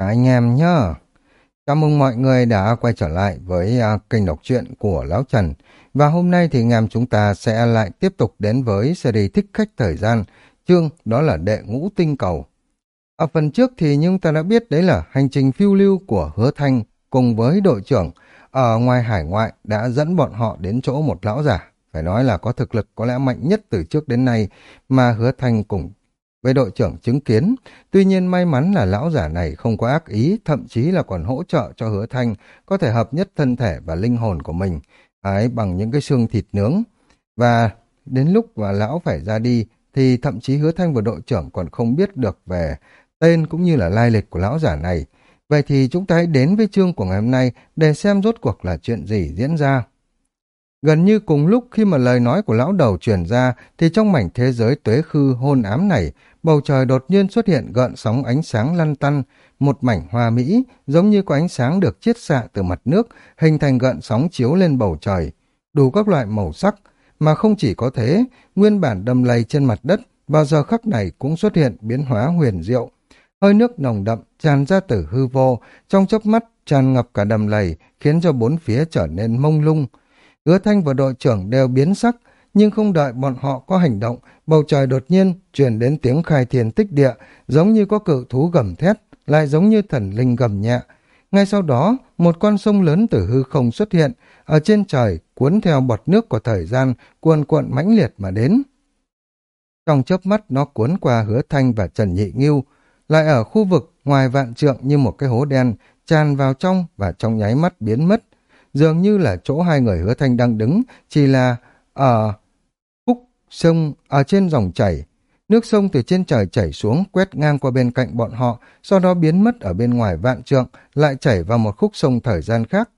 Anh em nhá. Chào mừng mọi người đã quay trở lại với uh, kênh đọc truyện của Lão Trần. Và hôm nay thì anh em chúng ta sẽ lại tiếp tục đến với series Thích Khách Thời Gian, chương đó là Đệ Ngũ Tinh Cầu. Ở phần trước thì chúng ta đã biết đấy là hành trình phiêu lưu của Hứa Thanh cùng với đội trưởng ở ngoài hải ngoại đã dẫn bọn họ đến chỗ một lão giả. Phải nói là có thực lực có lẽ mạnh nhất từ trước đến nay mà Hứa Thanh cùng với đội trưởng chứng kiến. Tuy nhiên may mắn là lão giả này không có ác ý, thậm chí là còn hỗ trợ cho hứa thanh có thể hợp nhất thân thể và linh hồn của mình ấy bằng những cái xương thịt nướng. Và đến lúc mà lão phải ra đi thì thậm chí hứa thanh và đội trưởng còn không biết được về tên cũng như là lai lịch của lão giả này. Vậy thì chúng ta hãy đến với chương của ngày hôm nay để xem rốt cuộc là chuyện gì diễn ra. Gần như cùng lúc khi mà lời nói của lão đầu truyền ra thì trong mảnh thế giới tuế khư hôn ám này, bầu trời đột nhiên xuất hiện gợn sóng ánh sáng lăn tăn, một mảnh hoa mỹ giống như có ánh sáng được chiết xạ từ mặt nước, hình thành gợn sóng chiếu lên bầu trời, đủ các loại màu sắc, mà không chỉ có thế, nguyên bản đầm lầy trên mặt đất vào giờ khắc này cũng xuất hiện biến hóa huyền diệu. Hơi nước nồng đậm tràn ra từ hư vô, trong chớp mắt tràn ngập cả đầm lầy, khiến cho bốn phía trở nên mông lung, Hứa Thanh và đội trưởng đều biến sắc, nhưng không đợi bọn họ có hành động, bầu trời đột nhiên truyền đến tiếng khai thiên tích địa, giống như có cự thú gầm thét, lại giống như thần linh gầm nhẹ. Ngay sau đó, một con sông lớn từ hư không xuất hiện, ở trên trời cuốn theo bọt nước của thời gian, cuồn cuộn mãnh liệt mà đến. Trong chớp mắt nó cuốn qua hứa thanh và Trần Nhị Nghiêu, lại ở khu vực ngoài vạn trượng như một cái hố đen, tràn vào trong và trong nháy mắt biến mất, dường như là chỗ hai người hứa thanh đang đứng, chỉ là ở khúc sông, ở trên dòng chảy. Nước sông từ trên trời chảy xuống, quét ngang qua bên cạnh bọn họ, sau đó biến mất ở bên ngoài vạn trượng, lại chảy vào một khúc sông thời gian khác.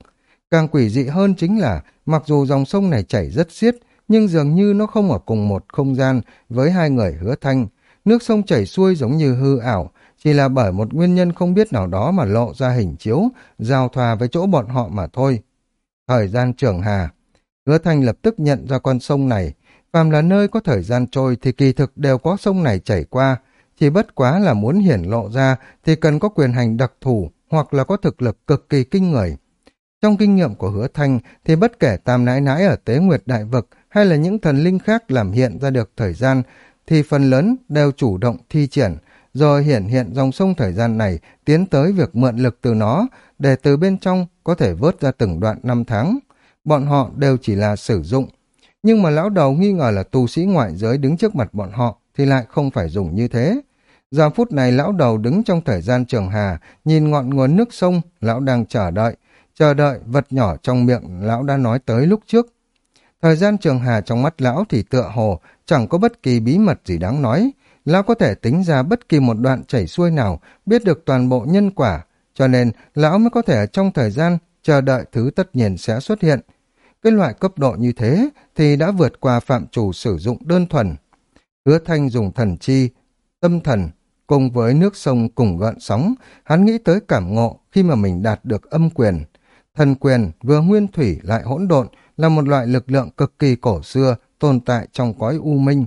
Càng quỷ dị hơn chính là, mặc dù dòng sông này chảy rất xiết, nhưng dường như nó không ở cùng một không gian với hai người hứa thanh. Nước sông chảy xuôi giống như hư ảo, chỉ là bởi một nguyên nhân không biết nào đó mà lộ ra hình chiếu, giao thoa với chỗ bọn họ mà thôi. Thời gian trường hà. Hứa Thanh lập tức nhận ra con sông này. Phàm là nơi có thời gian trôi thì kỳ thực đều có sông này chảy qua. Chỉ bất quá là muốn hiển lộ ra thì cần có quyền hành đặc thù hoặc là có thực lực cực kỳ kinh người. Trong kinh nghiệm của hứa thanh thì bất kể tam nãi nãi ở tế nguyệt đại vực hay là những thần linh khác làm hiện ra được thời gian thì phần lớn đều chủ động thi triển, rồi hiển hiện dòng sông thời gian này tiến tới việc mượn lực từ nó để từ bên trong có thể vớt ra từng đoạn năm tháng. Bọn họ đều chỉ là sử dụng. Nhưng mà lão đầu nghi ngờ là tu sĩ ngoại giới đứng trước mặt bọn họ thì lại không phải dùng như thế. Giờ phút này lão đầu đứng trong thời gian trường hà, nhìn ngọn nguồn nước sông, lão đang chờ đợi, chờ đợi vật nhỏ trong miệng lão đã nói tới lúc trước. Thời gian trường hà trong mắt lão thì tựa hồ, chẳng có bất kỳ bí mật gì đáng nói. Lão có thể tính ra bất kỳ một đoạn chảy xuôi nào, biết được toàn bộ nhân quả, cho nên lão mới có thể trong thời gian chờ đợi thứ tất nhiên sẽ xuất hiện. Cái loại cấp độ như thế thì đã vượt qua phạm chủ sử dụng đơn thuần. Hứa Thanh dùng thần chi, tâm thần, cùng với nước sông cùng gợn sóng, hắn nghĩ tới cảm ngộ khi mà mình đạt được âm quyền. Thần quyền vừa nguyên thủy lại hỗn độn là một loại lực lượng cực kỳ cổ xưa tồn tại trong cõi u minh.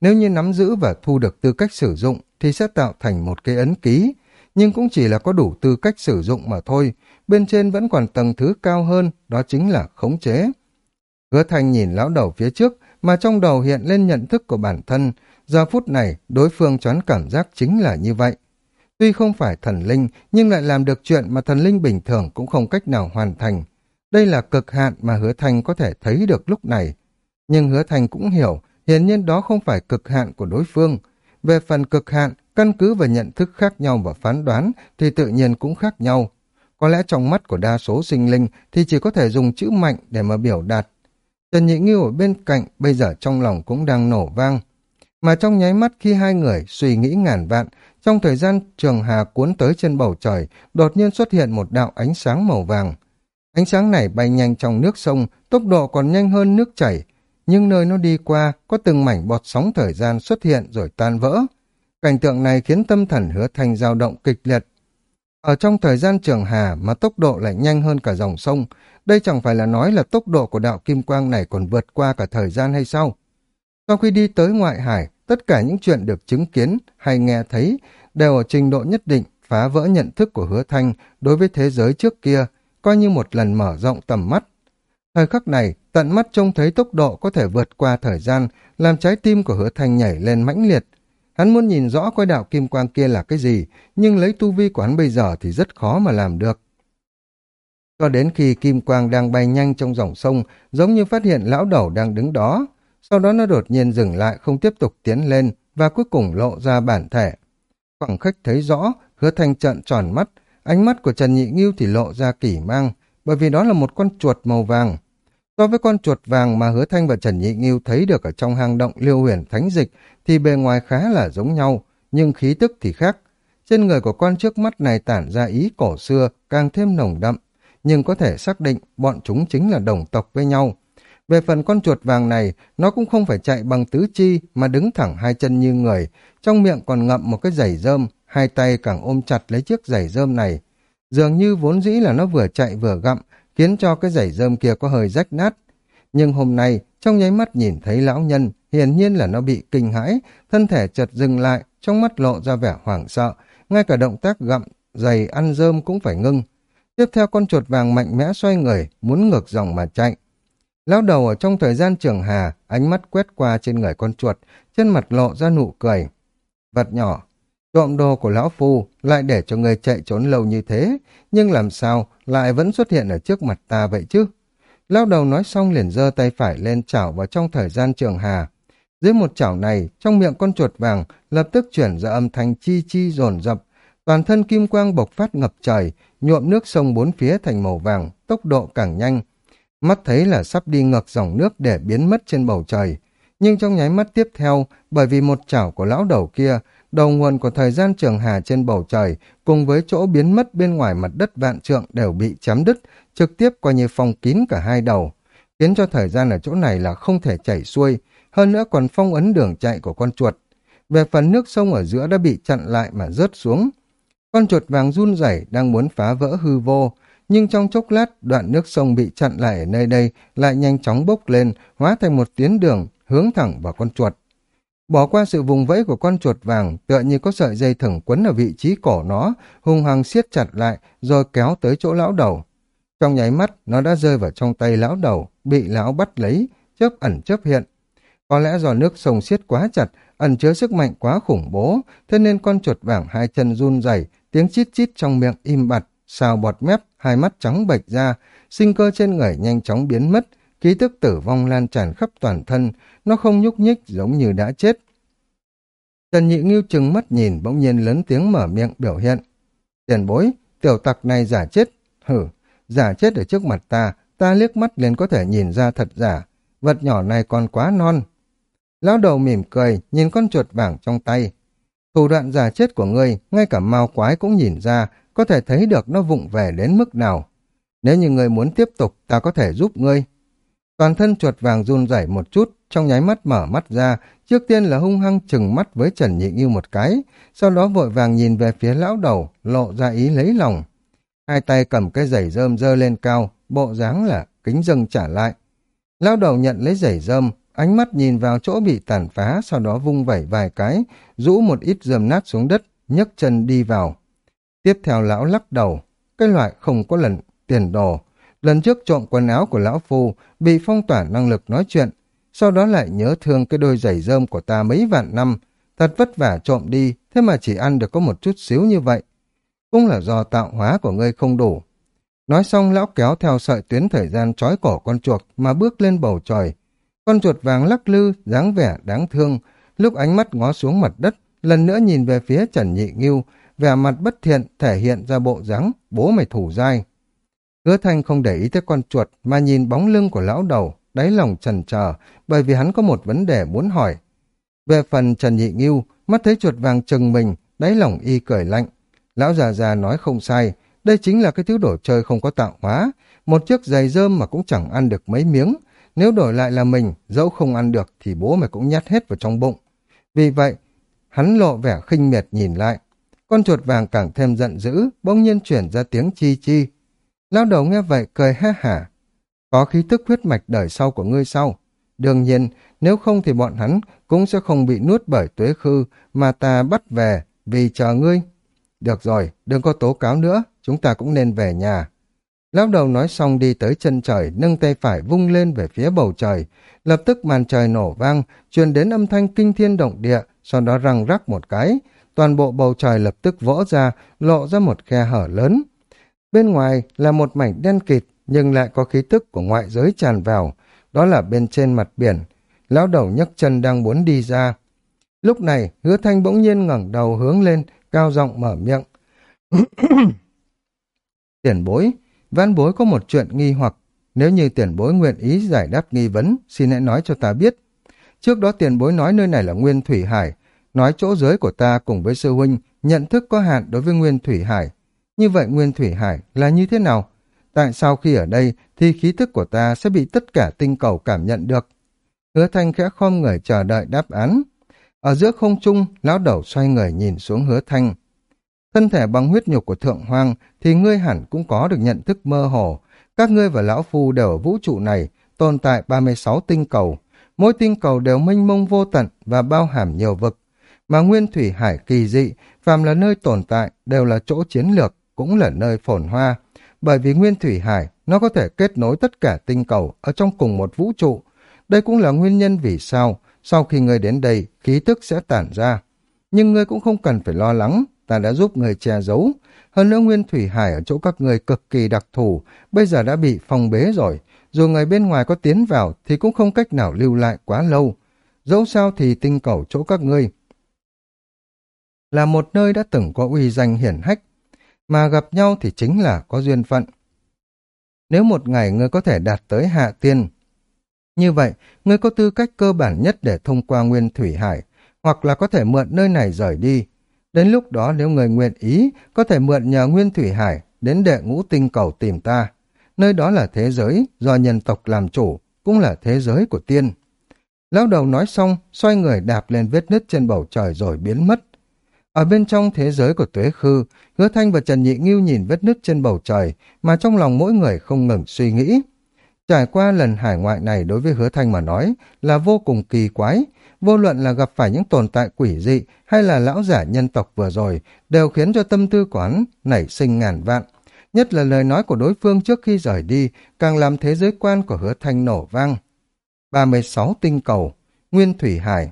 Nếu như nắm giữ và thu được tư cách sử dụng thì sẽ tạo thành một cái ấn ký, nhưng cũng chỉ là có đủ tư cách sử dụng mà thôi, bên trên vẫn còn tầng thứ cao hơn, đó chính là khống chế. Hứa Thanh nhìn lão đầu phía trước, mà trong đầu hiện lên nhận thức của bản thân, giờ phút này đối phương choán cảm giác chính là như vậy. Tuy không phải thần linh, nhưng lại làm được chuyện mà thần linh bình thường cũng không cách nào hoàn thành. Đây là cực hạn mà hứa thanh có thể thấy được lúc này. Nhưng hứa thanh cũng hiểu, hiển nhiên đó không phải cực hạn của đối phương. Về phần cực hạn, Căn cứ và nhận thức khác nhau và phán đoán thì tự nhiên cũng khác nhau. Có lẽ trong mắt của đa số sinh linh thì chỉ có thể dùng chữ mạnh để mà biểu đạt. Trần Nhị Nghiêu ở bên cạnh bây giờ trong lòng cũng đang nổ vang. Mà trong nháy mắt khi hai người suy nghĩ ngàn vạn, trong thời gian trường hà cuốn tới trên bầu trời, đột nhiên xuất hiện một đạo ánh sáng màu vàng. Ánh sáng này bay nhanh trong nước sông, tốc độ còn nhanh hơn nước chảy, nhưng nơi nó đi qua có từng mảnh bọt sóng thời gian xuất hiện rồi tan vỡ. Cảnh tượng này khiến tâm thần hứa thanh dao động kịch liệt. Ở trong thời gian trường hà mà tốc độ lại nhanh hơn cả dòng sông, đây chẳng phải là nói là tốc độ của đạo kim quang này còn vượt qua cả thời gian hay sao? Sau khi đi tới ngoại hải, tất cả những chuyện được chứng kiến hay nghe thấy đều ở trình độ nhất định, phá vỡ nhận thức của hứa thanh đối với thế giới trước kia, coi như một lần mở rộng tầm mắt. Thời khắc này, tận mắt trông thấy tốc độ có thể vượt qua thời gian, làm trái tim của hứa thanh nhảy lên mãnh liệt. Hắn muốn nhìn rõ coi đạo kim quang kia là cái gì, nhưng lấy tu vi của hắn bây giờ thì rất khó mà làm được. Cho đến khi kim quang đang bay nhanh trong dòng sông, giống như phát hiện lão đầu đang đứng đó. Sau đó nó đột nhiên dừng lại không tiếp tục tiến lên và cuối cùng lộ ra bản thể. Khoảng khách thấy rõ, hứa thanh trận tròn mắt, ánh mắt của Trần Nhị Nghiêu thì lộ ra kỳ mang, bởi vì đó là một con chuột màu vàng. So với con chuột vàng mà Hứa Thanh và Trần Nhị Nghiêu thấy được ở trong hang động liêu huyền thánh dịch thì bề ngoài khá là giống nhau, nhưng khí tức thì khác. Trên người của con trước mắt này tản ra ý cổ xưa càng thêm nồng đậm, nhưng có thể xác định bọn chúng chính là đồng tộc với nhau. Về phần con chuột vàng này, nó cũng không phải chạy bằng tứ chi mà đứng thẳng hai chân như người, trong miệng còn ngậm một cái giày rơm, hai tay càng ôm chặt lấy chiếc giày rơm này. Dường như vốn dĩ là nó vừa chạy vừa gặm, khiến cho cái giày rơm kia có hơi rách nát. Nhưng hôm nay, trong nháy mắt nhìn thấy lão nhân, hiển nhiên là nó bị kinh hãi, thân thể chợt dừng lại, trong mắt lộ ra vẻ hoảng sợ, ngay cả động tác gặm, giày ăn rơm cũng phải ngưng. Tiếp theo con chuột vàng mạnh mẽ xoay người, muốn ngược dòng mà chạy. Lão đầu ở trong thời gian trường hà, ánh mắt quét qua trên người con chuột, trên mặt lộ ra nụ cười. Vật nhỏ, trộm đồ của lão phu lại để cho người chạy trốn lâu như thế, nhưng làm sao lại vẫn xuất hiện ở trước mặt ta vậy chứ? Lão đầu nói xong liền giơ tay phải lên chảo vào trong thời gian trường hà. Dưới một chảo này, trong miệng con chuột vàng lập tức chuyển ra âm thanh chi chi rồn rập, toàn thân kim quang bộc phát ngập trời, nhuộm nước sông bốn phía thành màu vàng, tốc độ càng nhanh. Mắt thấy là sắp đi ngược dòng nước để biến mất trên bầu trời. Nhưng trong nháy mắt tiếp theo, bởi vì một chảo của lão đầu kia, đầu nguồn của thời gian trường hà trên bầu trời cùng với chỗ biến mất bên ngoài mặt đất vạn trượng đều bị chém đứt, trực tiếp coi như phong kín cả hai đầu, khiến cho thời gian ở chỗ này là không thể chảy xuôi, hơn nữa còn phong ấn đường chạy của con chuột. Về phần nước sông ở giữa đã bị chặn lại mà rớt xuống. Con chuột vàng run rẩy đang muốn phá vỡ hư vô, nhưng trong chốc lát đoạn nước sông bị chặn lại ở nơi đây lại nhanh chóng bốc lên, hóa thành một tuyến đường hướng thẳng vào con chuột. Bỏ qua sự vùng vẫy của con chuột vàng, tựa như có sợi dây thừng quấn ở vị trí cổ nó, hung hăng siết chặt lại, rồi kéo tới chỗ lão đầu. Trong nháy mắt, nó đã rơi vào trong tay lão đầu, bị lão bắt lấy, chớp ẩn chớp hiện. Có lẽ do nước sông siết quá chặt, ẩn chứa sức mạnh quá khủng bố, thế nên con chuột vàng hai chân run rẩy, tiếng chít chít trong miệng im bặt, xào bọt mép, hai mắt trắng bệch ra, sinh cơ trên người nhanh chóng biến mất, ký tức tử vong lan tràn khắp toàn thân, nó không nhúc nhích giống như đã chết. Trần Nhị Ngưu chừng mắt nhìn bỗng nhiên lớn tiếng mở miệng biểu hiện. Tiền bối, tiểu tặc này giả chết. Hử, giả chết ở trước mặt ta, ta liếc mắt liền có thể nhìn ra thật giả. Vật nhỏ này còn quá non. Lão đầu mỉm cười, nhìn con chuột vàng trong tay. Thủ đoạn giả chết của ngươi, ngay cả mao quái cũng nhìn ra, có thể thấy được nó vụng về đến mức nào. Nếu như ngươi muốn tiếp tục, ta có thể giúp ngươi. Toàn thân chuột vàng run rẩy một chút, trong nháy mắt mở mắt ra, trước tiên là hung hăng chừng mắt với Trần Nhị Nghiêu một cái, sau đó vội vàng nhìn về phía lão đầu, lộ ra ý lấy lòng. Hai tay cầm cái giày rơm dơ lên cao, bộ dáng là kính dâng trả lại. Lão đầu nhận lấy giày rơm, ánh mắt nhìn vào chỗ bị tàn phá, sau đó vung vẩy vài cái, rũ một ít rơm nát xuống đất, nhấc chân đi vào. Tiếp theo lão lắc đầu, cái loại không có lần tiền đồ, Lần trước trộm quần áo của lão phu, bị phong tỏa năng lực nói chuyện, sau đó lại nhớ thương cái đôi giày rơm của ta mấy vạn năm, thật vất vả trộm đi, thế mà chỉ ăn được có một chút xíu như vậy. Cũng là do tạo hóa của ngươi không đủ. Nói xong lão kéo theo sợi tuyến thời gian trói cổ con chuột mà bước lên bầu trời. Con chuột vàng lắc lư, dáng vẻ đáng thương, lúc ánh mắt ngó xuống mặt đất, lần nữa nhìn về phía Trần Nhị Nghiêu, vẻ mặt bất thiện thể hiện ra bộ dáng bố mày thủ dai. Hứa Thanh không để ý tới con chuột mà nhìn bóng lưng của lão đầu, đáy lòng trần chờ bởi vì hắn có một vấn đề muốn hỏi. Về phần Trần Nhị Nghiêu, mắt thấy chuột vàng chừng mình, đáy lòng y cười lạnh. Lão già già nói không sai, đây chính là cái thứ đồ chơi không có tạo hóa, một chiếc giày rơm mà cũng chẳng ăn được mấy miếng. Nếu đổi lại là mình, dẫu không ăn được thì bố mày cũng nhát hết vào trong bụng. Vì vậy, hắn lộ vẻ khinh miệt nhìn lại. Con chuột vàng càng thêm giận dữ, bỗng nhiên chuyển ra tiếng chi chi, Lão đầu nghe vậy cười ha hả. Có khí tức huyết mạch đời sau của ngươi sau. Đương nhiên, nếu không thì bọn hắn cũng sẽ không bị nuốt bởi tuế khư mà ta bắt về vì chờ ngươi. được rồi, đừng có tố cáo nữa, chúng ta cũng nên về nhà. Lão đầu nói xong đi tới chân trời, nâng tay phải vung lên về phía bầu trời. Lập tức màn trời nổ vang, truyền đến âm thanh kinh thiên động địa, sau đó răng rắc một cái. Toàn bộ bầu trời lập tức vỡ ra, lộ ra một khe hở lớn. Bên ngoài là một mảnh đen kịt, nhưng lại có khí tức của ngoại giới tràn vào. Đó là bên trên mặt biển. Lão đầu nhấc chân đang muốn đi ra. Lúc này, hứa thanh bỗng nhiên ngẩng đầu hướng lên, cao giọng mở miệng. tiền bối, văn bối có một chuyện nghi hoặc. Nếu như tiền bối nguyện ý giải đáp nghi vấn, xin hãy nói cho ta biết. Trước đó tiền bối nói nơi này là Nguyên Thủy Hải, nói chỗ giới của ta cùng với sư huynh nhận thức có hạn đối với Nguyên Thủy Hải. Như vậy Nguyên Thủy Hải là như thế nào? Tại sao khi ở đây thì khí thức của ta sẽ bị tất cả tinh cầu cảm nhận được? Hứa thanh khẽ khom người chờ đợi đáp án. Ở giữa không trung, lão đầu xoay người nhìn xuống hứa thanh. Thân thể bằng huyết nhục của thượng hoang thì ngươi hẳn cũng có được nhận thức mơ hồ. Các ngươi và lão phu đều ở vũ trụ này, tồn tại 36 tinh cầu. Mỗi tinh cầu đều mênh mông vô tận và bao hàm nhiều vực. Mà nguyên thủy hải kỳ dị, phàm là nơi tồn tại, đều là chỗ chiến lược, cũng là nơi phồn hoa. Bởi vì nguyên thủy hải, nó có thể kết nối tất cả tinh cầu ở trong cùng một vũ trụ. Đây cũng là nguyên nhân vì sao sau khi ngươi đến đây, khí tức sẽ tản ra. Nhưng ngươi cũng không cần phải lo lắng, ta đã giúp ngươi che giấu. Hơn nữa Nguyên Thủy Hải ở chỗ các ngươi cực kỳ đặc thù, bây giờ đã bị phong bế rồi. Dù người bên ngoài có tiến vào thì cũng không cách nào lưu lại quá lâu. Dẫu sao thì tinh cầu chỗ các ngươi là một nơi đã từng có uy danh hiển hách, mà gặp nhau thì chính là có duyên phận. Nếu một ngày ngươi có thể đạt tới hạ tiên, như vậy, ngươi có tư cách cơ bản nhất để thông qua nguyên thủy hải, hoặc là có thể mượn nơi này rời đi. Đến lúc đó nếu người nguyện ý, có thể mượn nhờ nguyên thủy hải đến đệ ngũ tinh cầu tìm ta. Nơi đó là thế giới do nhân tộc làm chủ, cũng là thế giới của tiên. Lão đầu nói xong, xoay người đạp lên vết nứt trên bầu trời rồi biến mất. Ở bên trong thế giới của tuế khư, hứa thanh và Trần Nhị Ngưu nhìn vết nứt trên bầu trời, mà trong lòng mỗi người không ngừng suy nghĩ. Trải qua lần hải ngoại này đối với hứa thanh mà nói là vô cùng kỳ quái, vô luận là gặp phải những tồn tại quỷ dị hay là lão giả nhân tộc vừa rồi, đều khiến cho tâm tư quán nảy sinh ngàn vạn. Nhất là lời nói của đối phương trước khi rời đi, càng làm thế giới quan của hứa thanh nổ vang. 36 tinh cầu, Nguyên Thủy Hải.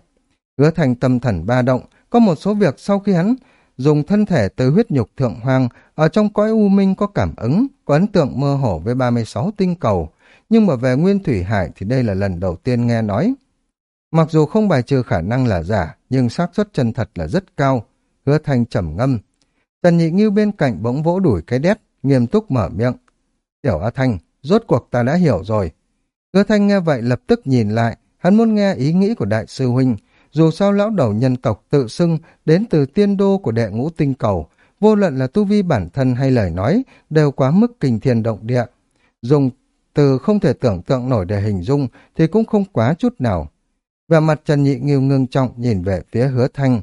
Hứa thanh tâm thần ba động, có một số việc sau khi hắn dùng thân thể từ huyết nhục thượng hoàng ở trong cõi u minh có cảm ứng, có ấn tượng mơ hồ với 36 tinh cầu, nhưng mà về Nguyên Thủy Hải thì đây là lần đầu tiên nghe nói. Mặc dù không bài trừ khả năng là giả, nhưng xác suất chân thật là rất cao, hứa thanh trầm ngâm. Tần nhị nghiêu bên cạnh bỗng vỗ đuổi cái đét, nghiêm túc mở miệng. Tiểu A Thanh, rốt cuộc ta đã hiểu rồi. Hứa thanh nghe vậy lập tức nhìn lại, hắn muốn nghe ý nghĩ của đại sư huynh, dù sao lão đầu nhân tộc tự xưng đến từ tiên đô của đệ ngũ tinh cầu, vô luận là tu vi bản thân hay lời nói, đều quá mức kinh thiên động địa. Dùng từ không thể tưởng tượng nổi để hình dung thì cũng không quá chút nào. Và mặt Trần Nhị Nghiêu ngưng trọng nhìn về phía hứa thanh.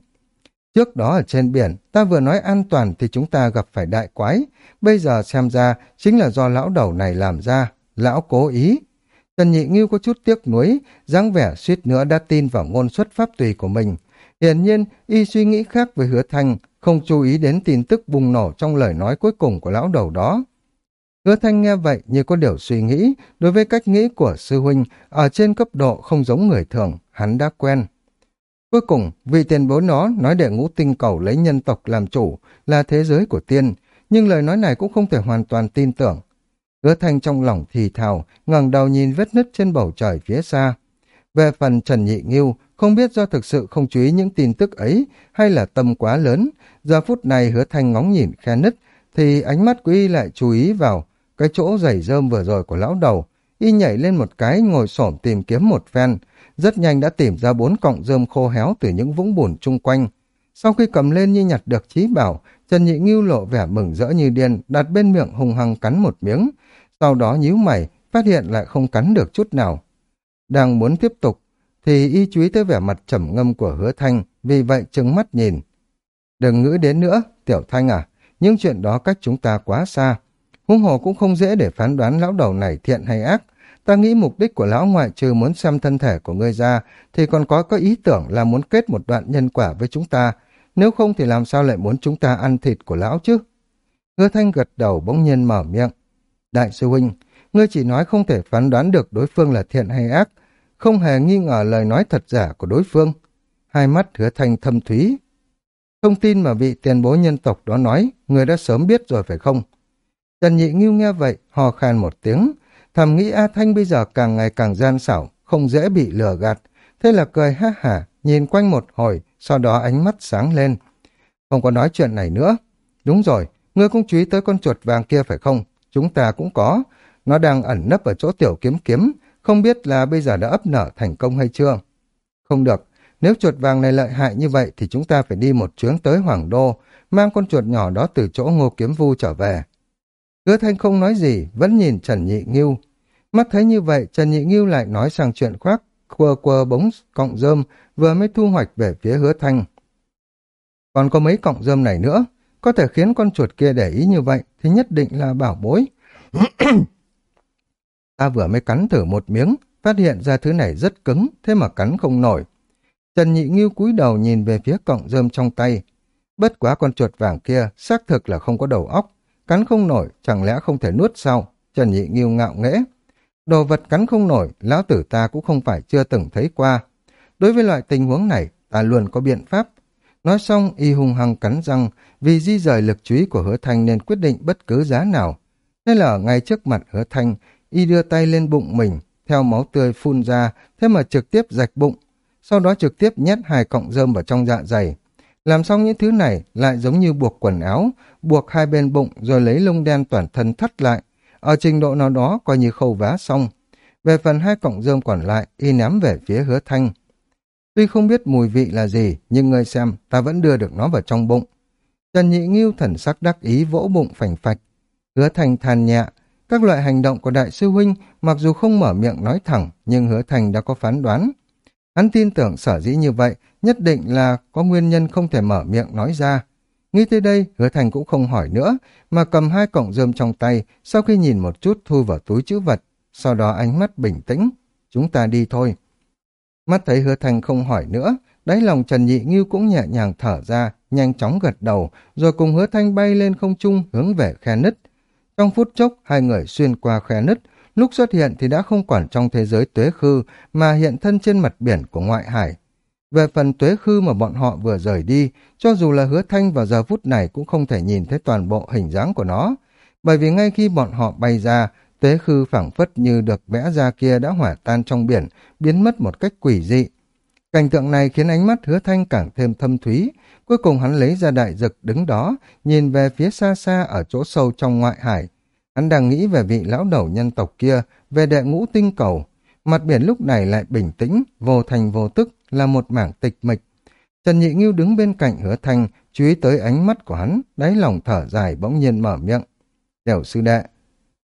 Trước đó ở trên biển, ta vừa nói an toàn thì chúng ta gặp phải đại quái. Bây giờ xem ra chính là do lão đầu này làm ra, lão cố ý. Trần Nhị Nghiêu có chút tiếc nuối, dáng vẻ suýt nữa đã tin vào ngôn xuất pháp tùy của mình. Hiển nhiên, y suy nghĩ khác với hứa thanh, không chú ý đến tin tức bùng nổ trong lời nói cuối cùng của lão đầu đó. Hứa thanh nghe vậy như có điều suy nghĩ, đối với cách nghĩ của sư huynh ở trên cấp độ không giống người thường, hắn đã quen. Cuối cùng, vị tiền bối nó nói để ngũ tinh cầu lấy nhân tộc làm chủ là thế giới của tiên, nhưng lời nói này cũng không thể hoàn toàn tin tưởng. Hứa thanh trong lòng thì thào, ngẩng đầu nhìn vết nứt trên bầu trời phía xa. Về phần Trần Nhị Nghiêu, không biết do thực sự không chú ý những tin tức ấy hay là tâm quá lớn, giờ phút này hứa thanh ngóng nhìn khe nứt, thì ánh mắt của y lại chú ý vào cái chỗ giày rơm vừa rồi của lão đầu, y nhảy lên một cái ngồi xổm tìm kiếm một phen, rất nhanh đã tìm ra bốn cọng rơm khô héo từ những vũng bùn chung quanh. Sau khi cầm lên như nhặt được trí bảo, Trần Nhị Ngưu lộ vẻ mừng rỡ như điên, đặt bên miệng hùng hăng cắn một miếng, sau đó nhíu mày, phát hiện lại không cắn được chút nào. Đang muốn tiếp tục, thì y chú ý tới vẻ mặt trầm ngâm của hứa thanh, vì vậy trừng mắt nhìn. Đừng ngữ đến nữa, tiểu thanh à, những chuyện đó cách chúng ta quá xa, Huống hồ cũng không dễ để phán đoán lão đầu này thiện hay ác. Ta nghĩ mục đích của lão ngoại trừ muốn xem thân thể của ngươi ra, thì còn có có ý tưởng là muốn kết một đoạn nhân quả với chúng ta. nếu không thì làm sao lại muốn chúng ta ăn thịt của lão chứ? Hứa thanh gật đầu bỗng nhiên mở miệng. Đại sư huynh, ngươi chỉ nói không thể phán đoán được đối phương là thiện hay ác, không hề nghi ngờ lời nói thật giả của đối phương. Hai mắt hứa thanh thâm thúy. Thông tin mà vị tiền bối nhân tộc đó nói, người đã sớm biết rồi phải không? Trần Nhị Ngưu nghe vậy, hò khan một tiếng, thầm nghĩ A Thanh bây giờ càng ngày càng gian xảo, không dễ bị lừa gạt. Thế là cười ha hả, nhìn quanh một hồi, sau đó ánh mắt sáng lên. Không có nói chuyện này nữa. Đúng rồi, ngươi cũng chú ý tới con chuột vàng kia phải không? Chúng ta cũng có. Nó đang ẩn nấp ở chỗ tiểu kiếm kiếm, không biết là bây giờ đã ấp nở thành công hay chưa. Không được, nếu chuột vàng này lợi hại như vậy thì chúng ta phải đi một chuyến tới Hoàng Đô, mang con chuột nhỏ đó từ chỗ ngô kiếm vu trở về. Hứa thanh không nói gì, vẫn nhìn Trần Nhị Nghiêu. Mắt thấy như vậy, Trần Nhị Nghiêu lại nói sang chuyện khác, quơ quơ bóng cọng rơm vừa mới thu hoạch về phía hứa thanh. Còn có mấy cọng rơm này nữa, có thể khiến con chuột kia để ý như vậy thì nhất định là bảo bối. Ta vừa mới cắn thử một miếng, phát hiện ra thứ này rất cứng, thế mà cắn không nổi. Trần Nhị Nghiêu cúi đầu nhìn về phía cọng rơm trong tay. Bất quá con chuột vàng kia xác thực là không có đầu óc, cắn không nổi, chẳng lẽ không thể nuốt sao? Trần Nhị Nghiêu ngạo nghễ. Đồ vật cắn không nổi, lão tử ta cũng không phải chưa từng thấy qua. Đối với loại tình huống này, ta luôn có biện pháp. Nói xong, y hung hăng cắn răng, vì di rời lực chú ý của hứa thanh nên quyết định bất cứ giá nào. Thế là ngay trước mặt hứa thanh, y đưa tay lên bụng mình, theo máu tươi phun ra, thế mà trực tiếp rạch bụng, sau đó trực tiếp nhét hai cọng rơm vào trong dạ dày. Làm xong những thứ này lại giống như buộc quần áo, buộc hai bên bụng rồi lấy lông đen toàn thân thắt lại. Ở trình độ nào đó coi như khâu vá xong. Về phần hai cọng rơm còn lại, y ném về phía hứa thanh. Tuy không biết mùi vị là gì, nhưng ngươi xem, ta vẫn đưa được nó vào trong bụng. Trần Nhị Nghiêu thần sắc đắc ý vỗ bụng phành phạch. Hứa Thành than nhẹ, các loại hành động của đại sư huynh mặc dù không mở miệng nói thẳng, nhưng Hứa Thành đã có phán đoán. Hắn tin tưởng sở dĩ như vậy, nhất định là có nguyên nhân không thể mở miệng nói ra. Nghĩ tới đây, Hứa Thành cũng không hỏi nữa, mà cầm hai cọng rơm trong tay, sau khi nhìn một chút thu vào túi chữ vật, sau đó ánh mắt bình tĩnh. Chúng ta đi thôi. Mắt thấy hứa thành không hỏi nữa, đáy lòng Trần Nhị Ngưu cũng nhẹ nhàng thở ra, nhanh chóng gật đầu, rồi cùng hứa thanh bay lên không trung hướng về khe nứt. Trong phút chốc, hai người xuyên qua khe nứt, lúc xuất hiện thì đã không quản trong thế giới tuế khư, mà hiện thân trên mặt biển của ngoại hải. Về phần tuế khư mà bọn họ vừa rời đi, cho dù là hứa thanh vào giờ phút này cũng không thể nhìn thấy toàn bộ hình dáng của nó, bởi vì ngay khi bọn họ bay ra, Tế khư phảng phất như được vẽ ra kia đã hỏa tan trong biển, biến mất một cách quỷ dị. Cảnh tượng này khiến ánh mắt hứa thanh càng thêm thâm thúy. Cuối cùng hắn lấy ra đại dực đứng đó, nhìn về phía xa xa ở chỗ sâu trong ngoại hải. Hắn đang nghĩ về vị lão đầu nhân tộc kia, về đệ ngũ tinh cầu. Mặt biển lúc này lại bình tĩnh, vô thành vô tức, là một mảng tịch mịch. Trần Nhị Ngưu đứng bên cạnh hứa thanh, chú ý tới ánh mắt của hắn, đáy lòng thở dài bỗng nhiên mở miệng. Đều sư đệ,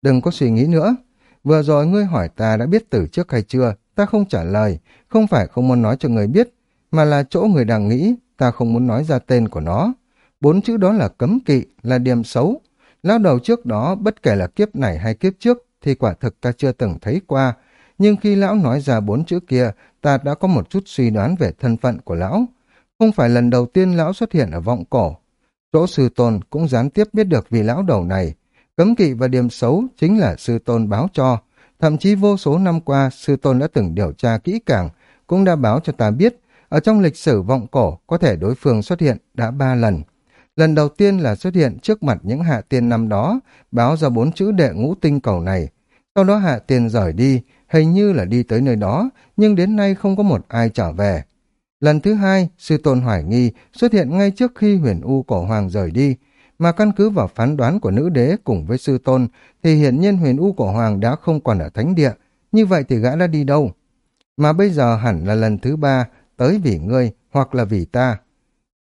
Đừng có suy nghĩ nữa. Vừa rồi ngươi hỏi ta đã biết từ trước hay chưa, ta không trả lời, không phải không muốn nói cho người biết, mà là chỗ người đang nghĩ, ta không muốn nói ra tên của nó. Bốn chữ đó là cấm kỵ, là điểm xấu. Lao đầu trước đó, bất kể là kiếp này hay kiếp trước, thì quả thực ta chưa từng thấy qua. Nhưng khi lão nói ra bốn chữ kia, ta đã có một chút suy đoán về thân phận của lão. Không phải lần đầu tiên lão xuất hiện ở vọng cổ. Chỗ sư tôn cũng gián tiếp biết được vì lão đầu này, Cấm kỵ và điểm xấu chính là sư tôn báo cho. Thậm chí vô số năm qua, sư tôn đã từng điều tra kỹ càng, cũng đã báo cho ta biết, ở trong lịch sử vọng cổ có thể đối phương xuất hiện đã ba lần. Lần đầu tiên là xuất hiện trước mặt những hạ tiên năm đó, báo ra bốn chữ đệ ngũ tinh cầu này. Sau đó hạ tiên rời đi, hình như là đi tới nơi đó, nhưng đến nay không có một ai trở về. Lần thứ hai, sư tôn hoài nghi xuất hiện ngay trước khi huyền U cổ hoàng rời đi, mà căn cứ vào phán đoán của nữ đế cùng với sư tôn thì hiển nhiên huyền u của hoàng đã không còn ở thánh địa, như vậy thì gã đã đi đâu? Mà bây giờ hẳn là lần thứ ba tới vì ngươi hoặc là vì ta.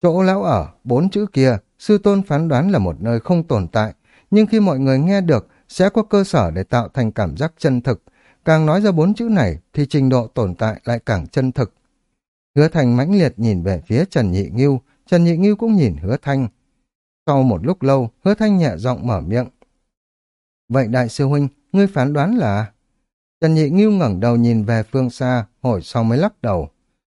Chỗ lão ở, bốn chữ kia, sư tôn phán đoán là một nơi không tồn tại, nhưng khi mọi người nghe được sẽ có cơ sở để tạo thành cảm giác chân thực. Càng nói ra bốn chữ này thì trình độ tồn tại lại càng chân thực. Hứa Thành mãnh liệt nhìn về phía Trần Nhị Nghiêu, Trần Nhị Nghiêu cũng nhìn Hứa Thanh, sau một lúc lâu, hứa thanh nhẹ giọng mở miệng. Vậy đại sư huynh, ngươi phán đoán là... Trần Nhị Nghiêu ngẩng đầu nhìn về phương xa, hồi sau mới lắc đầu.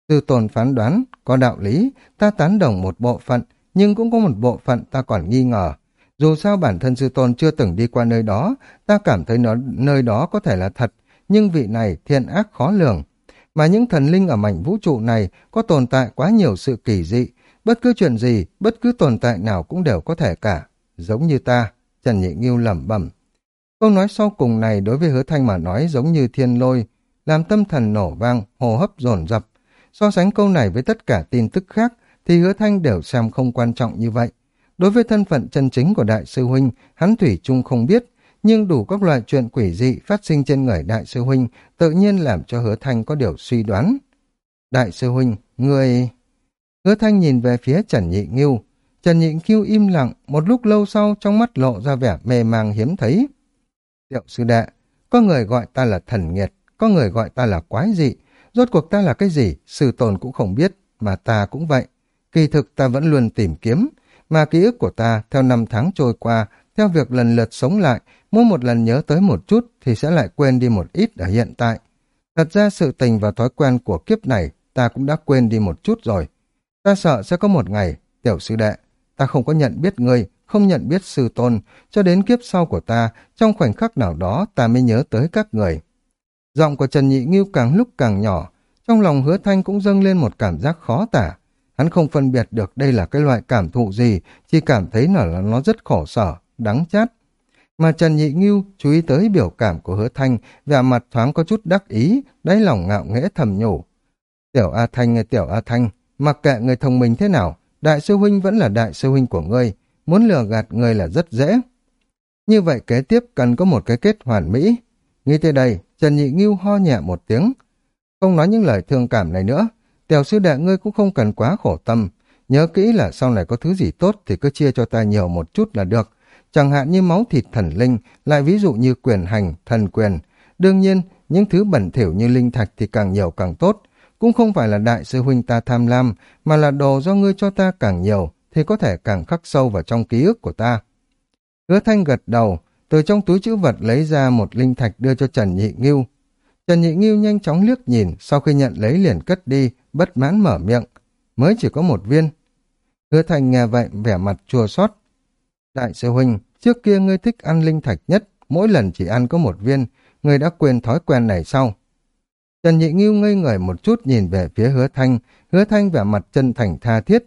Sư tôn phán đoán, có đạo lý, ta tán đồng một bộ phận, nhưng cũng có một bộ phận ta còn nghi ngờ. Dù sao bản thân sư tôn chưa từng đi qua nơi đó, ta cảm thấy nó nơi đó có thể là thật, nhưng vị này thiện ác khó lường. Mà những thần linh ở mảnh vũ trụ này có tồn tại quá nhiều sự kỳ dị, bất cứ chuyện gì, bất cứ tồn tại nào cũng đều có thể cả. Giống như ta, Trần Nhị Nghiêu lẩm bẩm. Câu nói sau cùng này đối với hứa thanh mà nói giống như thiên lôi, làm tâm thần nổ vang, hồ hấp dồn dập. So sánh câu này với tất cả tin tức khác, thì hứa thanh đều xem không quan trọng như vậy. Đối với thân phận chân chính của Đại sư Huynh, hắn Thủy Trung không biết, nhưng đủ các loại chuyện quỷ dị phát sinh trên người Đại sư Huynh tự nhiên làm cho hứa thanh có điều suy đoán. Đại sư Huynh, người... Hứa thanh nhìn về phía Trần Nhị Nghiêu. Trần Nhị Nghiêu im lặng, một lúc lâu sau trong mắt lộ ra vẻ mê mang hiếm thấy. Tiệu sư đệ, có người gọi ta là thần nghiệt, có người gọi ta là quái dị. Rốt cuộc ta là cái gì, sư tồn cũng không biết, mà ta cũng vậy. Kỳ thực ta vẫn luôn tìm kiếm, mà ký ức của ta theo năm tháng trôi qua, theo việc lần lượt sống lại, mỗi một lần nhớ tới một chút thì sẽ lại quên đi một ít ở hiện tại. Thật ra sự tình và thói quen của kiếp này ta cũng đã quên đi một chút rồi. Ta sợ sẽ có một ngày, tiểu sư đệ, ta không có nhận biết ngươi, không nhận biết sư tôn, cho đến kiếp sau của ta, trong khoảnh khắc nào đó ta mới nhớ tới các người. Giọng của Trần Nhị Nghiêu càng lúc càng nhỏ, trong lòng hứa thanh cũng dâng lên một cảm giác khó tả. Hắn không phân biệt được đây là cái loại cảm thụ gì, chỉ cảm thấy là nó rất khổ sở, đắng chát. Mà Trần Nhị Nghiêu chú ý tới biểu cảm của hứa thanh, vẻ mặt thoáng có chút đắc ý, đáy lòng ngạo nghễ thầm nhủ. Tiểu A Thanh, tiểu A Thanh, mặc kệ người thông minh thế nào, đại sư huynh vẫn là đại sư huynh của ngươi, muốn lừa gạt người là rất dễ. Như vậy kế tiếp cần có một cái kết hoàn mỹ. Nghĩ tới đây, Trần Nhị Nghiêu ho nhẹ một tiếng. Không nói những lời thương cảm này nữa, tiểu sư đệ ngươi cũng không cần quá khổ tâm. Nhớ kỹ là sau này có thứ gì tốt thì cứ chia cho ta nhiều một chút là được. Chẳng hạn như máu thịt thần linh, lại ví dụ như quyền hành, thần quyền. Đương nhiên, những thứ bẩn thỉu như linh thạch thì càng nhiều càng tốt. Cũng không phải là đại sư huynh ta tham lam, mà là đồ do ngươi cho ta càng nhiều, thì có thể càng khắc sâu vào trong ký ức của ta. Hứa thanh gật đầu, từ trong túi chữ vật lấy ra một linh thạch đưa cho Trần Nhị Nghiêu. Trần Nhị Nghiêu nhanh chóng liếc nhìn, sau khi nhận lấy liền cất đi, bất mãn mở miệng. Mới chỉ có một viên. Hứa thanh nghe vậy, vẻ mặt chua xót. Đại sư huynh, trước kia ngươi thích ăn linh thạch nhất, mỗi lần chỉ ăn có một viên, ngươi đã quên thói quen này sau. Trần Nhị Ngưu ngây người một chút nhìn về phía hứa thanh, hứa thanh vẻ mặt chân thành tha thiết,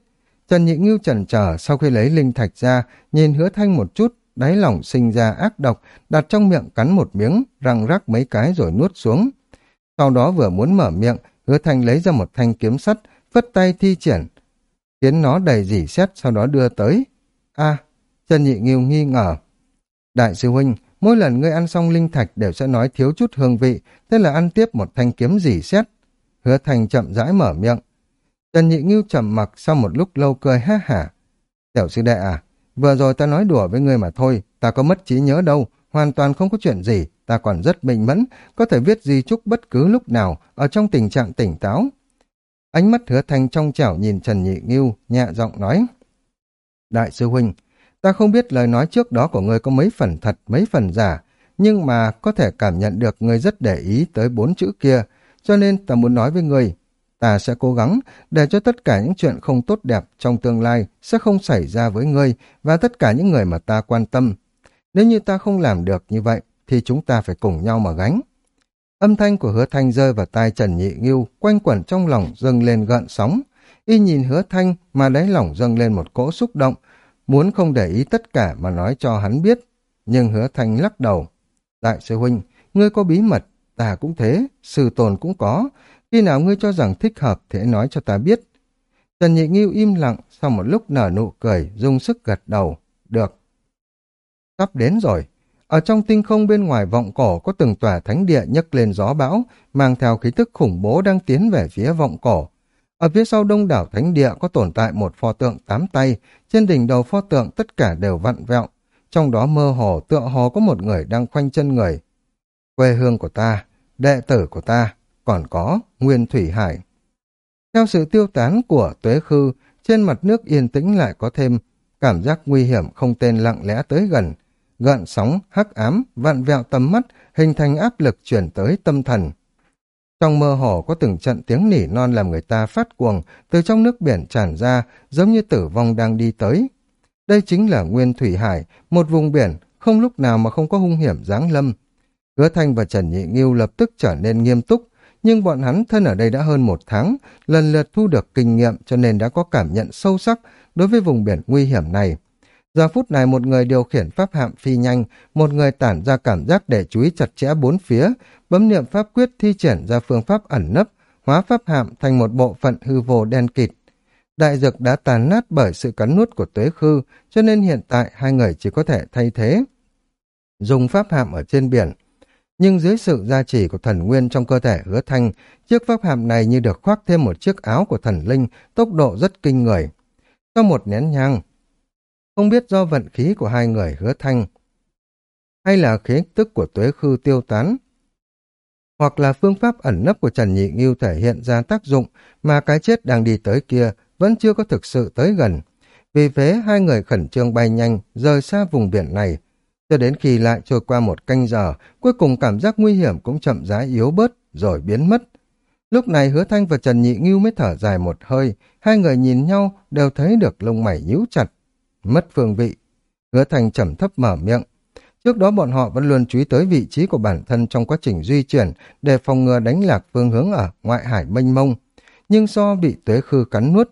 Trần Nhị Ngưu chần trở sau khi lấy linh thạch ra, nhìn hứa thanh một chút, đáy lòng sinh ra ác độc, đặt trong miệng cắn một miếng, răng rắc mấy cái rồi nuốt xuống. Sau đó vừa muốn mở miệng, hứa thanh lấy ra một thanh kiếm sắt, vất tay thi triển, khiến nó đầy dỉ xét sau đó đưa tới. a Trần Nhị Ngưu nghi ngờ. Đại sư huynh, mỗi lần ngươi ăn xong linh thạch đều sẽ nói thiếu chút hương vị, thế là ăn tiếp một thanh kiếm dỉ xét. Hứa Thành chậm rãi mở miệng, Trần Nhị Ngưu trầm mặc sau một lúc lâu cười ha hả. Tiểu sư đệ à, vừa rồi ta nói đùa với ngươi mà thôi, ta có mất trí nhớ đâu, hoàn toàn không có chuyện gì, ta còn rất bình mẫn, có thể viết di chúc bất cứ lúc nào, ở trong tình trạng tỉnh táo. Ánh mắt hứa Thành trong trẻo nhìn Trần Nhị Ngưu, nhẹ giọng nói. Đại sư huynh, ta không biết lời nói trước đó của ngươi có mấy phần thật, mấy phần giả, nhưng mà có thể cảm nhận được ngươi rất để ý tới bốn chữ kia, cho nên ta muốn nói với ngươi, ta sẽ cố gắng để cho tất cả những chuyện không tốt đẹp trong tương lai sẽ không xảy ra với ngươi và tất cả những người mà ta quan tâm. Nếu như ta không làm được như vậy, thì chúng ta phải cùng nhau mà gánh. Âm thanh của hứa thanh rơi vào tai Trần Nhị Nghiêu, quanh quẩn trong lòng dâng lên gợn sóng. Y nhìn hứa thanh mà đáy lòng dâng lên một cỗ xúc động, muốn không để ý tất cả mà nói cho hắn biết. Nhưng hứa thanh lắc đầu. Đại sư huynh, ngươi có bí mật, ta cũng thế, sư tồn cũng có, khi nào ngươi cho rằng thích hợp thì hãy nói cho ta biết. Trần Nhị Nghiêu im lặng, sau một lúc nở nụ cười, dùng sức gật đầu. Được. Sắp đến rồi. Ở trong tinh không bên ngoài vọng cổ có từng tòa thánh địa nhấc lên gió bão, mang theo khí tức khủng bố đang tiến về phía vọng cổ. Ở phía sau đông đảo thánh địa có tồn tại một pho tượng tám tay, trên đỉnh đầu pho tượng tất cả đều vặn vẹo, trong đó mơ hồ tựa hồ có một người đang khoanh chân người. Quê hương của ta, đệ tử của ta, còn có Nguyên Thủy Hải. Theo sự tiêu tán của tuế khư, trên mặt nước yên tĩnh lại có thêm cảm giác nguy hiểm không tên lặng lẽ tới gần. Gợn sóng, hắc ám, vặn vẹo tầm mắt, hình thành áp lực chuyển tới tâm thần. Trong mơ hồ có từng trận tiếng nỉ non làm người ta phát cuồng từ trong nước biển tràn ra giống như tử vong đang đi tới. Đây chính là Nguyên Thủy Hải, một vùng biển không lúc nào mà không có hung hiểm giáng lâm. Hứa Thanh và Trần Nhị Nghiêu lập tức trở nên nghiêm túc, nhưng bọn hắn thân ở đây đã hơn một tháng, lần lượt thu được kinh nghiệm cho nên đã có cảm nhận sâu sắc đối với vùng biển nguy hiểm này. Giờ phút này một người điều khiển pháp hạm phi nhanh, một người tản ra cảm giác để chú ý chặt chẽ bốn phía, bấm niệm pháp quyết thi triển ra phương pháp ẩn nấp, hóa pháp hạm thành một bộ phận hư vô đen kịt. Đại dược đã tàn nát bởi sự cắn nuốt của tuế khư, cho nên hiện tại hai người chỉ có thể thay thế. Dùng pháp hạm ở trên biển, nhưng dưới sự gia trì của thần nguyên trong cơ thể hứa thanh, chiếc pháp hạm này như được khoác thêm một chiếc áo của thần linh, tốc độ rất kinh người. Sau một nén nhang, không biết do vận khí của hai người hứa thanh, hay là khí tức của tuế khư tiêu tán, hoặc là phương pháp ẩn nấp của Trần Nhị Ngưu thể hiện ra tác dụng mà cái chết đang đi tới kia vẫn chưa có thực sự tới gần. Vì thế hai người khẩn trương bay nhanh rời xa vùng biển này, cho đến khi lại trôi qua một canh giờ, cuối cùng cảm giác nguy hiểm cũng chậm rãi yếu bớt, rồi biến mất. Lúc này hứa thanh và Trần Nhị Ngưu mới thở dài một hơi, hai người nhìn nhau đều thấy được lông mày nhíu chặt. Mất phương vị. Hứa thành trầm thấp mở miệng. Trước đó bọn họ vẫn luôn chú ý tới vị trí của bản thân trong quá trình di chuyển để phòng ngừa đánh lạc phương hướng ở ngoại hải mênh mông. Nhưng do bị tuế khư cắn nuốt,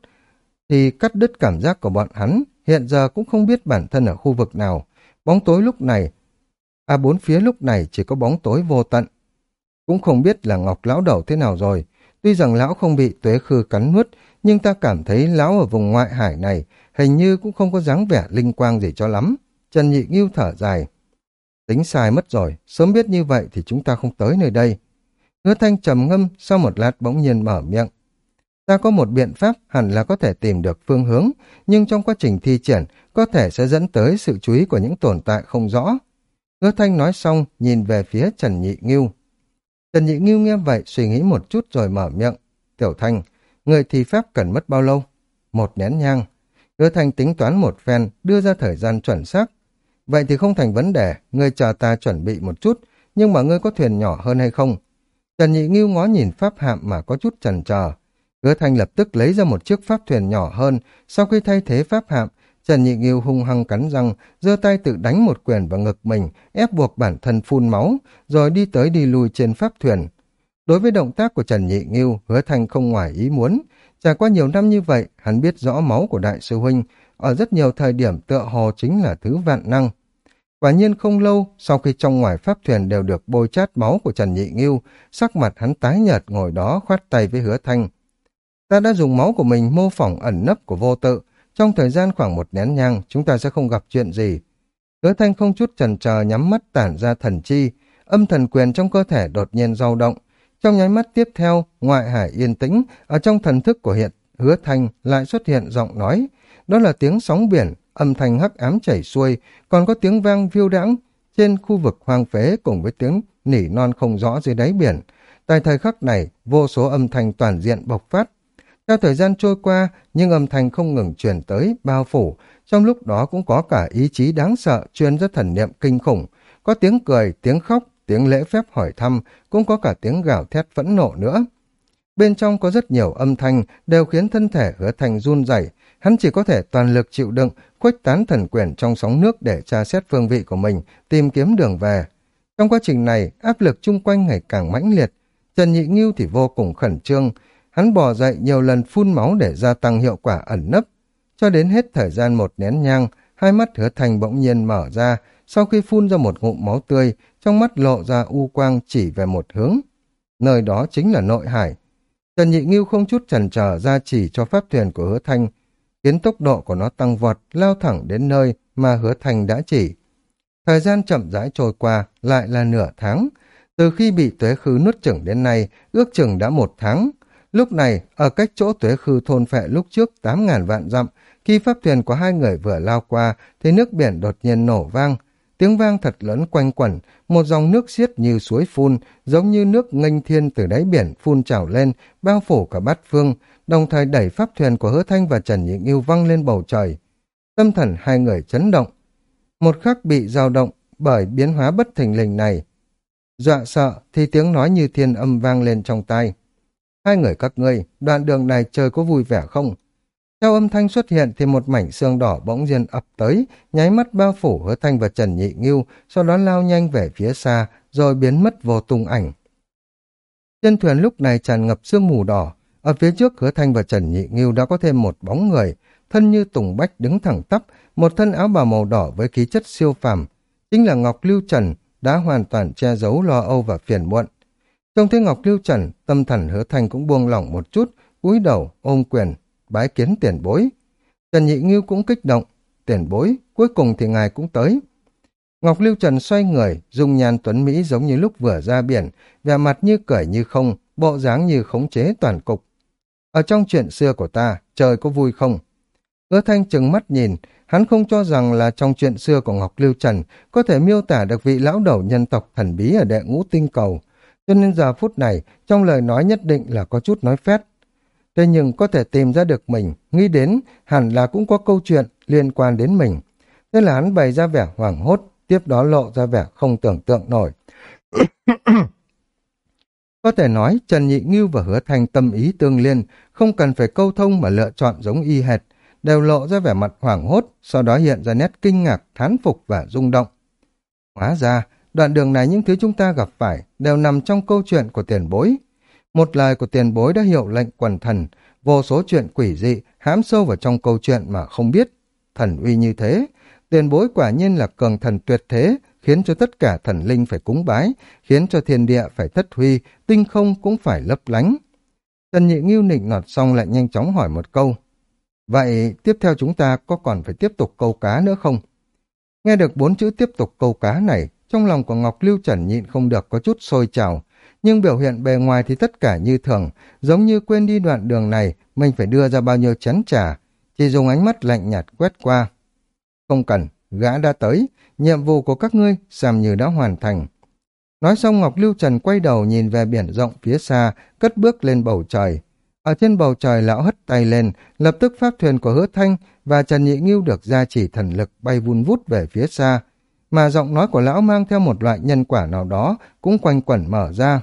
thì cắt đứt cảm giác của bọn hắn, hiện giờ cũng không biết bản thân ở khu vực nào. Bóng tối lúc này, à bốn phía lúc này chỉ có bóng tối vô tận. Cũng không biết là Ngọc Lão đầu thế nào rồi. Tuy rằng Lão không bị tuế khư cắn nuốt, nhưng ta cảm thấy Lão ở vùng ngoại hải này hình như cũng không có dáng vẻ linh quang gì cho lắm. Trần Nhị Nghiêu thở dài. Tính sai mất rồi, sớm biết như vậy thì chúng ta không tới nơi đây. Hứa thanh trầm ngâm, sau một lát bỗng nhiên mở miệng. Ta có một biện pháp hẳn là có thể tìm được phương hướng, nhưng trong quá trình thi triển có thể sẽ dẫn tới sự chú ý của những tồn tại không rõ. Hứa Thanh nói xong, nhìn về phía Trần Nhị Ngưu. Trần Nhị Ngưu nghe vậy, suy nghĩ một chút rồi mở miệng. Tiểu Thanh, người thi pháp cần mất bao lâu? Một nén nhang. Hứa Thanh tính toán một phen, đưa ra thời gian chuẩn xác. Vậy thì không thành vấn đề, ngươi chờ ta chuẩn bị một chút, nhưng mà ngươi có thuyền nhỏ hơn hay không? Trần Nhị Ngưu ngó nhìn pháp hạm mà có chút chần chờ. Hứa Thanh lập tức lấy ra một chiếc pháp thuyền nhỏ hơn, sau khi thay thế pháp hạm, Trần Nhị Nghiêu hung hăng cắn răng, giơ tay tự đánh một quyền vào ngực mình, ép buộc bản thân phun máu, rồi đi tới đi lui trên pháp thuyền. Đối với động tác của Trần Nhị Nghiêu, hứa thanh không ngoài ý muốn. Trải qua nhiều năm như vậy, hắn biết rõ máu của đại sư huynh, ở rất nhiều thời điểm tựa hồ chính là thứ vạn năng. Quả nhiên không lâu, sau khi trong ngoài pháp thuyền đều được bôi chát máu của Trần Nhị Nghiêu, sắc mặt hắn tái nhợt ngồi đó khoát tay với hứa thanh. Ta đã dùng máu của mình mô phỏng ẩn nấp của vô tự, trong thời gian khoảng một nén nhang, chúng ta sẽ không gặp chuyện gì. Hứa thanh không chút chần chờ nhắm mắt tản ra thần chi, âm thần quyền trong cơ thể đột nhiên dao động. Trong nháy mắt tiếp theo, ngoại hải yên tĩnh, ở trong thần thức của hiện, hứa thanh lại xuất hiện giọng nói. Đó là tiếng sóng biển, âm thanh hắc ám chảy xuôi, còn có tiếng vang viêu đãng trên khu vực hoang phế cùng với tiếng nỉ non không rõ dưới đáy biển. Tại thời khắc này, vô số âm thanh toàn diện bộc phát, theo thời gian trôi qua, nhưng âm thanh không ngừng truyền tới, bao phủ, trong lúc đó cũng có cả ý chí đáng sợ truyền ra thần niệm kinh khủng, có tiếng cười, tiếng khóc, tiếng lễ phép hỏi thăm, cũng có cả tiếng gào thét phẫn nộ nữa. Bên trong có rất nhiều âm thanh đều khiến thân thể hứa thành run rẩy, hắn chỉ có thể toàn lực chịu đựng, khuếch tán thần quyền trong sóng nước để tra xét phương vị của mình, tìm kiếm đường về. Trong quá trình này, áp lực chung quanh ngày càng mãnh liệt, Trần Nhị Nghiêu thì vô cùng khẩn trương, Hắn bò dậy nhiều lần phun máu để gia tăng hiệu quả ẩn nấp. Cho đến hết thời gian một nén nhang, hai mắt hứa thành bỗng nhiên mở ra, sau khi phun ra một ngụm máu tươi, trong mắt lộ ra u quang chỉ về một hướng. Nơi đó chính là nội hải. Trần Nhị Nghiêu không chút chần chờ ra chỉ cho pháp thuyền của hứa thanh, khiến tốc độ của nó tăng vọt, lao thẳng đến nơi mà hứa thanh đã chỉ. Thời gian chậm rãi trôi qua, lại là nửa tháng. Từ khi bị tuế khứ nuốt chửng đến nay, ước chừng đã một tháng, Lúc này, ở cách chỗ tuế khư thôn phệ lúc trước 8.000 vạn dặm, khi pháp thuyền của hai người vừa lao qua, thì nước biển đột nhiên nổ vang. Tiếng vang thật lớn quanh quẩn, một dòng nước xiết như suối phun, giống như nước nghênh thiên từ đáy biển phun trào lên, bao phủ cả bát phương, đồng thời đẩy pháp thuyền của Hứa Thanh và Trần Nhị Yêu văng lên bầu trời. Tâm thần hai người chấn động. Một khắc bị dao động bởi biến hóa bất thình lình này. Dọa sợ thì tiếng nói như thiên âm vang lên trong tai. Hai người các ngươi, đoạn đường này chơi có vui vẻ không? Theo âm thanh xuất hiện thì một mảnh xương đỏ bỗng nhiên ập tới, nháy mắt bao phủ hứa thanh và Trần Nhị Ngưu, sau đó lao nhanh về phía xa, rồi biến mất vô tung ảnh. Trên thuyền lúc này tràn ngập sương mù đỏ, ở phía trước hứa thanh và Trần Nhị Ngưu đã có thêm một bóng người, thân như tùng bách đứng thẳng tắp, một thân áo bào màu đỏ với khí chất siêu phàm, chính là Ngọc Lưu Trần, đã hoàn toàn che giấu lo âu và phiền muộn. Trông thấy Ngọc Lưu Trần, tâm thần hứa thanh cũng buông lỏng một chút, cúi đầu, ôm quyền, bái kiến tiền bối. Trần Nhị Ngưu cũng kích động, tiền bối, cuối cùng thì ngài cũng tới. Ngọc Lưu Trần xoay người, dùng nhàn tuấn Mỹ giống như lúc vừa ra biển, vẻ mặt như cởi như không, bộ dáng như khống chế toàn cục. Ở trong chuyện xưa của ta, trời có vui không? Ưa Thanh chừng mắt nhìn, hắn không cho rằng là trong chuyện xưa của Ngọc Lưu Trần có thể miêu tả được vị lão đầu nhân tộc thần bí ở đệ ngũ tinh cầu. Cho nên giờ phút này, trong lời nói nhất định là có chút nói phét. Thế nhưng có thể tìm ra được mình, nghĩ đến hẳn là cũng có câu chuyện liên quan đến mình. Thế là hắn bày ra vẻ hoảng hốt, tiếp đó lộ ra vẻ không tưởng tượng nổi. có thể nói Trần Nhị Ngưu và Hứa thành tâm ý tương liên, không cần phải câu thông mà lựa chọn giống y hệt, đều lộ ra vẻ mặt hoảng hốt, sau đó hiện ra nét kinh ngạc, thán phục và rung động. Hóa ra, đoạn đường này những thứ chúng ta gặp phải đều nằm trong câu chuyện của tiền bối. Một lời của tiền bối đã hiệu lệnh quần thần, vô số chuyện quỷ dị hãm sâu vào trong câu chuyện mà không biết. Thần uy như thế, tiền bối quả nhiên là cường thần tuyệt thế, khiến cho tất cả thần linh phải cúng bái, khiến cho thiên địa phải thất huy, tinh không cũng phải lấp lánh. Trần Nhị Nghiêu nịnh nọt xong lại nhanh chóng hỏi một câu. Vậy tiếp theo chúng ta có còn phải tiếp tục câu cá nữa không? Nghe được bốn chữ tiếp tục câu cá này, trong lòng của Ngọc Lưu Trần nhịn không được có chút sôi trào, nhưng biểu hiện bề ngoài thì tất cả như thường, giống như quên đi đoạn đường này, mình phải đưa ra bao nhiêu chén trà, chỉ dùng ánh mắt lạnh nhạt quét qua. Không cần, gã đã tới, nhiệm vụ của các ngươi xem như đã hoàn thành. Nói xong Ngọc Lưu Trần quay đầu nhìn về biển rộng phía xa, cất bước lên bầu trời. Ở trên bầu trời lão hất tay lên, lập tức pháp thuyền của hứa thanh và Trần Nhị nghiêu được gia chỉ thần lực bay vun vút về phía xa, mà giọng nói của lão mang theo một loại nhân quả nào đó cũng quanh quẩn mở ra.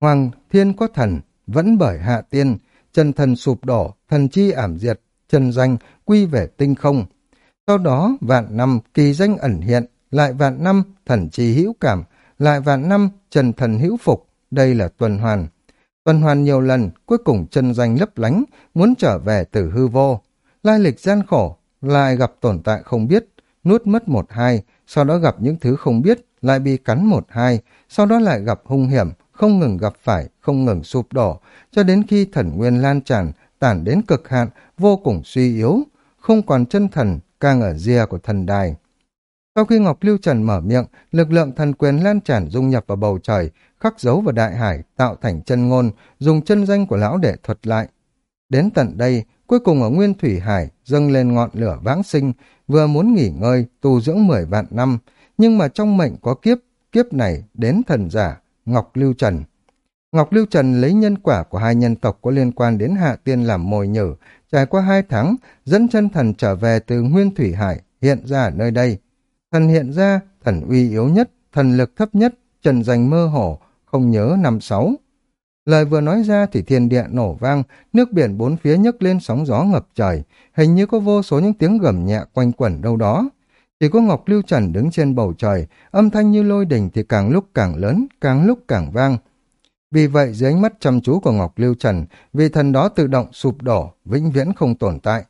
Hoàng thiên có thần, vẫn bởi hạ tiên, chân thần sụp đổ, thần chi ảm diệt, chân danh quy về tinh không. Sau đó vạn năm kỳ danh ẩn hiện, lại vạn năm thần chi hữu cảm, lại vạn năm trần thần hữu phục, đây là tuần hoàn. Tuần hoàn nhiều lần, cuối cùng chân danh lấp lánh, muốn trở về từ hư vô. Lai lịch gian khổ, lại gặp tồn tại không biết, nuốt mất một hai, sau đó gặp những thứ không biết, lại bị cắn một hai, sau đó lại gặp hung hiểm, không ngừng gặp phải, không ngừng sụp đổ, cho đến khi thần nguyên lan tràn, tản đến cực hạn, vô cùng suy yếu, không còn chân thần, càng ở rìa của thần đài. Sau khi Ngọc Lưu Trần mở miệng, lực lượng thần quyền lan tràn dung nhập vào bầu trời, khắc dấu vào đại hải, tạo thành chân ngôn, dùng chân danh của lão để thuật lại. Đến tận đây, cuối cùng ở Nguyên Thủy Hải dâng lên ngọn lửa vãng sinh, vừa muốn nghỉ ngơi, tu dưỡng mười vạn năm, nhưng mà trong mệnh có kiếp, kiếp này đến thần giả, Ngọc Lưu Trần. Ngọc Lưu Trần lấy nhân quả của hai nhân tộc có liên quan đến Hạ Tiên làm mồi nhử, trải qua hai tháng, dẫn chân thần trở về từ Nguyên Thủy Hải, hiện ra ở nơi đây. Thần hiện ra, thần uy yếu nhất, thần lực thấp nhất, trần danh mơ hồ, không nhớ năm sáu. Lời vừa nói ra thì thiên địa nổ vang, nước biển bốn phía nhấc lên sóng gió ngập trời, hình như có vô số những tiếng gầm nhẹ quanh quẩn đâu đó. Chỉ có Ngọc Lưu Trần đứng trên bầu trời, âm thanh như lôi đình thì càng lúc càng lớn, càng lúc càng vang. Vì vậy dưới ánh mắt chăm chú của Ngọc Lưu Trần, vị thần đó tự động sụp đổ, vĩnh viễn không tồn tại.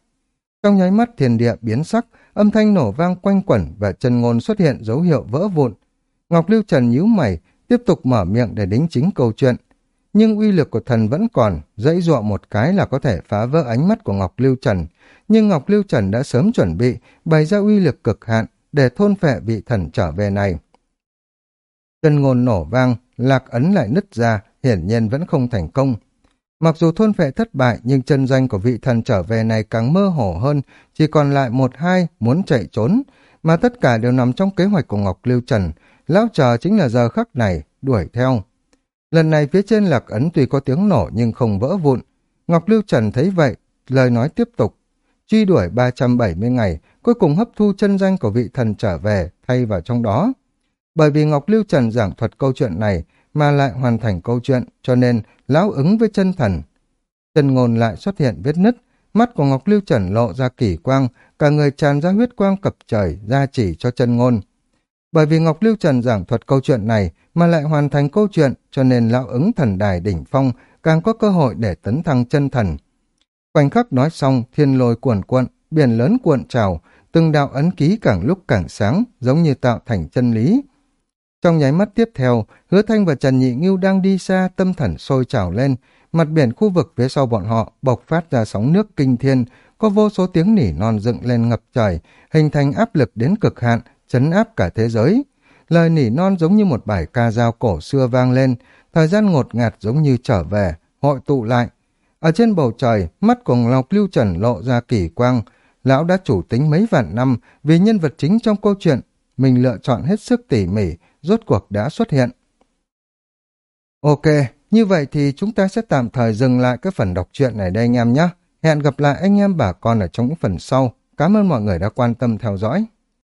Trong nháy mắt thiên địa biến sắc, âm thanh nổ vang quanh quẩn và chân ngôn xuất hiện dấu hiệu vỡ vụn. Ngọc Lưu Trần nhíu mày, tiếp tục mở miệng để đính chính câu chuyện. Nhưng uy lực của thần vẫn còn, dãy dọa một cái là có thể phá vỡ ánh mắt của Ngọc Lưu Trần. Nhưng Ngọc Lưu Trần đã sớm chuẩn bị, bày ra uy lực cực hạn để thôn phệ vị thần trở về này. Chân ngôn nổ vang, lạc ấn lại nứt ra, hiển nhiên vẫn không thành công. Mặc dù thôn phệ thất bại nhưng chân danh của vị thần trở về này càng mơ hồ hơn, chỉ còn lại một hai muốn chạy trốn, mà tất cả đều nằm trong kế hoạch của Ngọc Lưu Trần, lão chờ chính là giờ khắc này, đuổi theo. Lần này phía trên lạc ấn tuy có tiếng nổ nhưng không vỡ vụn. Ngọc Lưu Trần thấy vậy, lời nói tiếp tục. Truy đuổi 370 ngày, cuối cùng hấp thu chân danh của vị thần trở về, thay vào trong đó. Bởi vì Ngọc Lưu Trần giảng thuật câu chuyện này mà lại hoàn thành câu chuyện, cho nên lão ứng với chân thần. Chân ngôn lại xuất hiện vết nứt, mắt của Ngọc Lưu Trần lộ ra kỳ quang, cả người tràn ra huyết quang cập trời, ra chỉ cho chân ngôn. Bởi vì Ngọc Lưu Trần giảng thuật câu chuyện này mà lại hoàn thành câu chuyện, cho nên lão ứng thần đài đỉnh phong càng có cơ hội để tấn thăng chân thần. Khoảnh khắc nói xong, thiên lôi cuồn cuộn, biển lớn cuộn trào, từng đạo ấn ký càng lúc càng sáng, giống như tạo thành chân lý. Trong nháy mắt tiếp theo, Hứa Thanh và Trần Nhị Ngưu đang đi xa, tâm thần sôi trào lên, mặt biển khu vực phía sau bọn họ bộc phát ra sóng nước kinh thiên, có vô số tiếng nỉ non dựng lên ngập trời, hình thành áp lực đến cực hạn, chấn áp cả thế giới. Lời nỉ non giống như một bài ca dao cổ xưa vang lên, thời gian ngột ngạt giống như trở về, hội tụ lại. Ở trên bầu trời, mắt của Ngọc Lưu Trần lộ ra kỳ quang, lão đã chủ tính mấy vạn năm vì nhân vật chính trong câu chuyện, mình lựa chọn hết sức tỉ mỉ, rốt cuộc đã xuất hiện. Ok, như vậy thì chúng ta sẽ tạm thời dừng lại cái phần đọc truyện này đây anh em nhé. Hẹn gặp lại anh em bà con ở trong những phần sau. Cảm ơn mọi người đã quan tâm theo dõi.